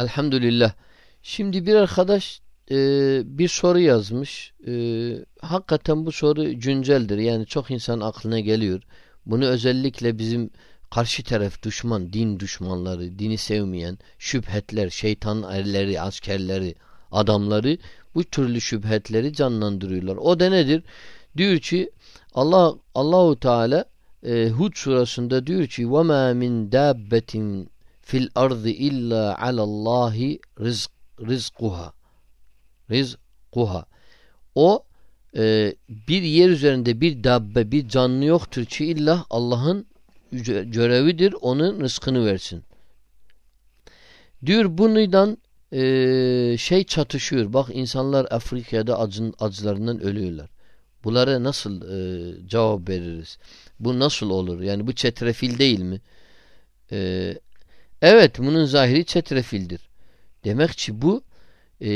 Elhamdülillah. Şimdi bir arkadaş e, bir soru yazmış. E, hakikaten bu soru günceldir. Yani çok insan aklına geliyor. Bunu özellikle bizim karşı taraf düşman, din düşmanları, dini sevmeyen, şüphetler, şeytan erleri, askerleri, adamları bu türlü şüphetleri canlandırıyorlar. O da nedir? Diyor ki Allah Allahu Teala e, Hud surasında diyor ki: "Ve ma min dabbetin fil ardı illa alallahi rizq rizquha." Rizquha. O e, bir yer üzerinde bir dabbe, bir canlı yoktur ki illa Allah'ın görevidir onun rızkını versin. Diyor bundan e, şey çatışıyor. Bak insanlar Afrika'da acın, acılarından ölüyorlar. Bunlara nasıl e, cevap veririz? Bu nasıl olur? Yani bu çetrefil değil mi? E, evet bunun zahiri çetrefildir. Demek ki bu e,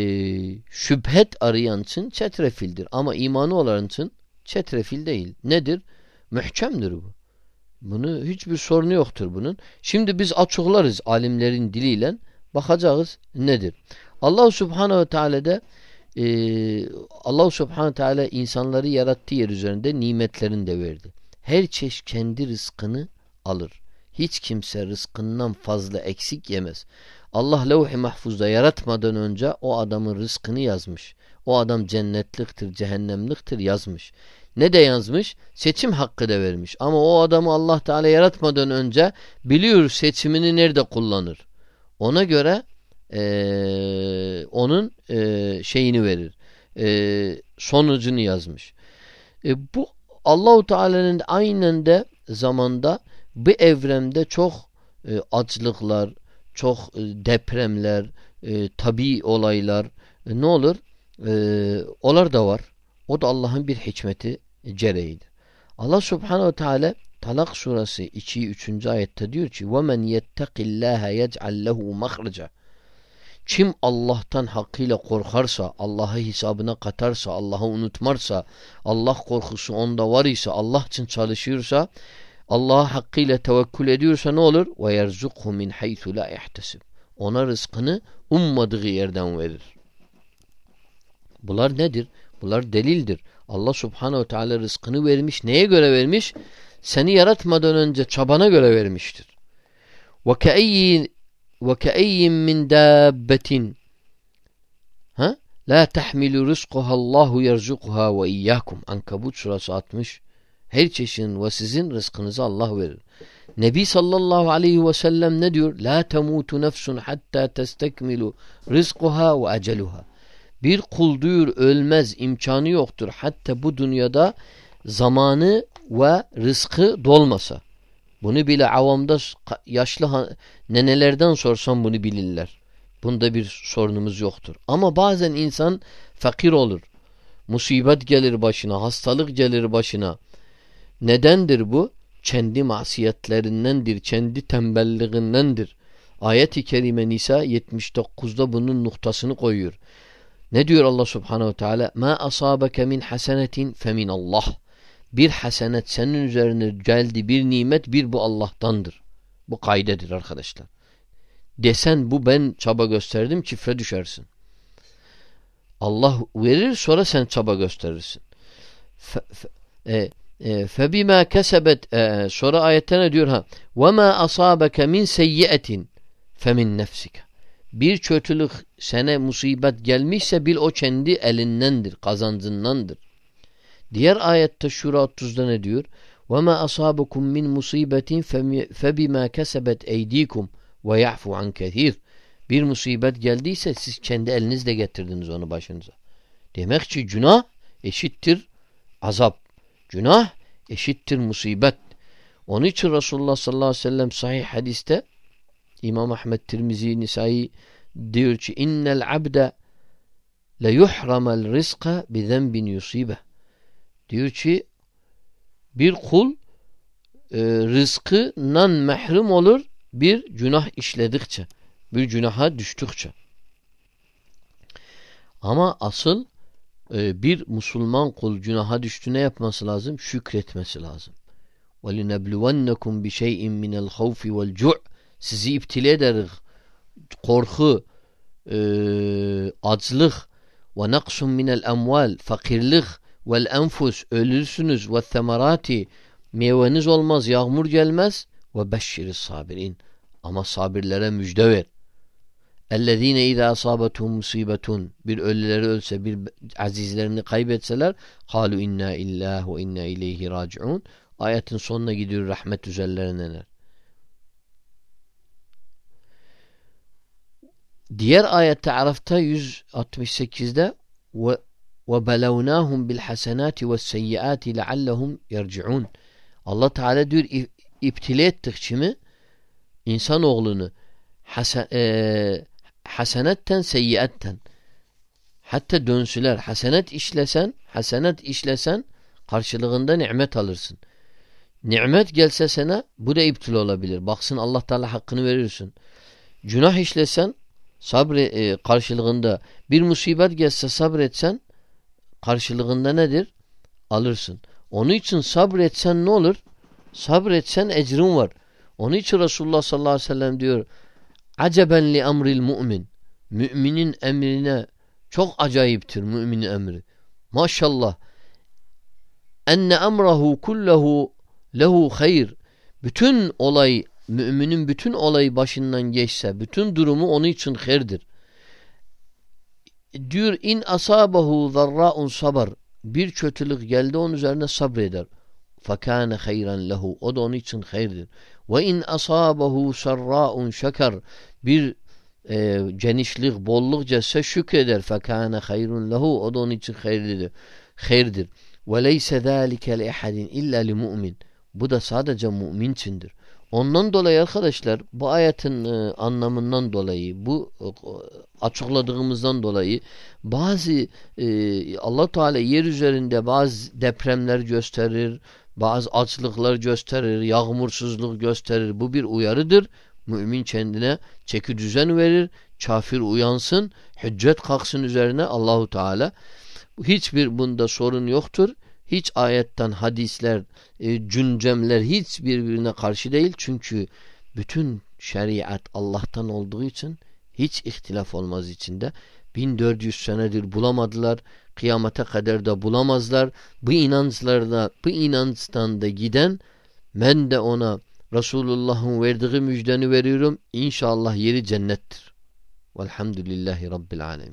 şüphet arayan için çetrefildir. Ama imanı olan için çetrefil değil. Nedir? Mühkemdir bu. Bunu hiçbir sorunu yoktur bunun. Şimdi biz açıklarız alimlerin diliyle bakacağız nedir. Allah Subhanahu ve Teala'da e, Allah Subhanahu ve Teala insanları yarattığı yer üzerinde nimetlerini de verdi. Her çeşit kendi rızkını alır. Hiç kimse rızkından fazla eksik yemez. Allah levh-i mahfuzda yaratmadan önce o adamın rızkını yazmış. O adam cennetliktir, cehennemliktir yazmış. Ne de yazmış? Seçim hakkı da vermiş. Ama o adamı Allah Teala yaratmadan önce biliyor seçimini nerede kullanır. Ona göre e, onun e, şeyini verir. E, sonucunu yazmış. E, bu Allahu Teala'nın aynen de zamanda bu evrende çok e, açlıklar, çok e, depremler, e, tabi olaylar e, ne olur? E, olar da var. O da Allah'ın bir hikmeti gereğidir. Allah Subhanahu Teala Talak suresi 2 3. ayette diyor ki: "Ve men yettekillaha yec'al lehu mahraca." Kim Allah'tan hakkıyla korkarsa, Allah'ı hesabına katarsa, Allah'ı unutmarsa, Allah korkusu onda var ise, Allah için çalışıyorsa, Allah'a hakkıyla tevekkül ediyorsa ne olur? Ve yerzukhu min haythu la ihtasib. Ona rızkını ummadığı yerden verir. Bunlar nedir? Bunlar delildir. Allah Subhanahu Teala rızkını vermiş. Neye göre vermiş? Seni yaratmadan önce çabana göre vermiştir. Ve ke'eyyin ve ke'eyyin min dabbetin ha? La tahmilu rizkuha Allahu yerzukuha ve iyyakum. Ankabut surası 60 her çeşidin ve sizin rızkınızı Allah verir. Nebi sallallahu aleyhi ve sellem ne diyor? La temutu nefsun hatta testekmilu rizquha ve eceluha. Bir kul diyor ölmez imkanı yoktur. Hatta bu dünyada zamanı ve rızkı dolmasa. Bunu bile avamda yaşlı nenelerden sorsam bunu bilirler. Bunda bir sorunumuz yoktur. Ama bazen insan fakir olur. Musibet gelir başına, hastalık gelir başına. Nedendir bu? Kendi masiyetlerindendir, kendi tembelliğindendir. Ayet-i Kerime Nisa 79'da bunun noktasını koyuyor. Ne diyor Allah Subhanahu Teala? Ma asabeke min hasenetin femin Allah. Bir hasenet senin üzerine geldi bir nimet bir bu Allah'tandır. Bu kaydedir arkadaşlar. Desen bu ben çaba gösterdim çifre düşersin. Allah verir sonra sen çaba gösterirsin. Febima e, kesebet e, sonra ayette ne diyor ha? Ve ma asabeke min seyyiyetin femin nefsike. Bir kötülük sene musibet gelmişse bil o kendi elindendir, kazancındandır. Diğer ayette Şura 30'da ne diyor? وَمَا أَصَابَكُمْ مِنْ مُصِيبَةٍ فَبِمَا كَسَبَتْ اَيْد۪يكُمْ وَيَعْفُ عَنْ كَثِيرٍ Bir musibet geldiyse siz kendi elinizle getirdiniz onu başınıza. Demek ki günah eşittir azap. Günah eşittir musibet. Onun için Resulullah sallallahu aleyhi ve sellem sahih hadiste İmam Ahmet Tirmizi Nisai diyor ki innel abde le yuhramel rizqa bi zenbin yusibe. Diyor ki bir kul e, rızkından mehrum olur bir günah işledikçe, bir günaha düştükçe. Ama asıl e, bir Müslüman kul günaha düştüğüne yapması lazım? Şükretmesi lazım. وَلِنَبْلُوَنَّكُمْ بِشَيْءٍ مِنَ الْخَوْفِ وَالْجُعْ Sizi iptile ederiz. Korku, e, açlık ve naksun minel emval fakirlik vel enfus ölürsünüz ve semerati meyveniz olmaz yağmur gelmez ve beşşiriz sabirin ama sabirlere müjde ver. اَلَّذ۪ينَ اِذَا أَصَابَتُهُمْ musibetun Bir ölüleri ölse, bir azizlerini kaybetseler قَالُوا اِنَّا اِلَّهُ وَاِنَّا اِلَيْهِ رَاجِعُونَ Ayetin sonuna gidiyor rahmet üzerlerine. Diğer ayette Araf'ta 168'de ve وَبَلَوْنَاهُمْ بِالْحَسَنَاتِ وَالسَّيِّئَاتِ لَعَلَّهُمْ يَرْجِعُونَ Allah Teala diyor iptile ettik kimi? İnsanoğlunu hasen, e, hasenetten seyyiatten hatta dönsüler hasenet işlesen hasenet işlesen karşılığında nimet alırsın. Nimet gelse sana bu da iptal olabilir. Baksın Allah Teala hakkını verirsin. Günah işlesen sabri e, karşılığında bir musibet gelse sabretsen karşılığında nedir? Alırsın. Onun için sabretsen ne olur? Sabretsen ecrin var. Onun için Resulullah sallallahu aleyhi ve sellem diyor Aceben li emril mu'min. Müminin emrine çok acayiptir müminin emri. Maşallah. Enne emrahu kullehu lehu hayr. Bütün olay müminin bütün olayı başından geçse, bütün durumu onun için hayırdır. Diyor in asabahu zarra'un sabar. Bir kötülük geldi onun üzerine sabreder. Fakane hayran lehu. O da onun için hayırdır. Ve in asabahu sarra'un şeker bir e, genişlik, bolluk cesse şükreder. Fekâne hayrun lehu. O da onun için hayırlıdır. Hayırdır. Ve leyse zâlike li ehadin illa li mu'min. Bu da sadece mümin içindir. Ondan dolayı arkadaşlar bu ayetin e, anlamından dolayı bu e, açıkladığımızdan dolayı bazı e, Allah Teala yer üzerinde bazı depremler gösterir, bazı açlıklar gösterir, yağmursuzluk gösterir. Bu bir uyarıdır. Mümin kendine çeki düzen verir. Kafir uyansın. Hüccet kalksın üzerine Allahu Teala. Hiçbir bunda sorun yoktur. Hiç ayetten hadisler, e, cüncemler hiç birbirine karşı değil. Çünkü bütün şeriat Allah'tan olduğu için hiç ihtilaf olmaz içinde. 1400 senedir bulamadılar. Kıyamete kadar da bulamazlar. Bu inançlarda, bu inançtan da giden ben de ona Resulullah'ın verdiği müjdeni veriyorum. İnşallah yeri cennettir. Velhamdülillahi Rabbil Alemin.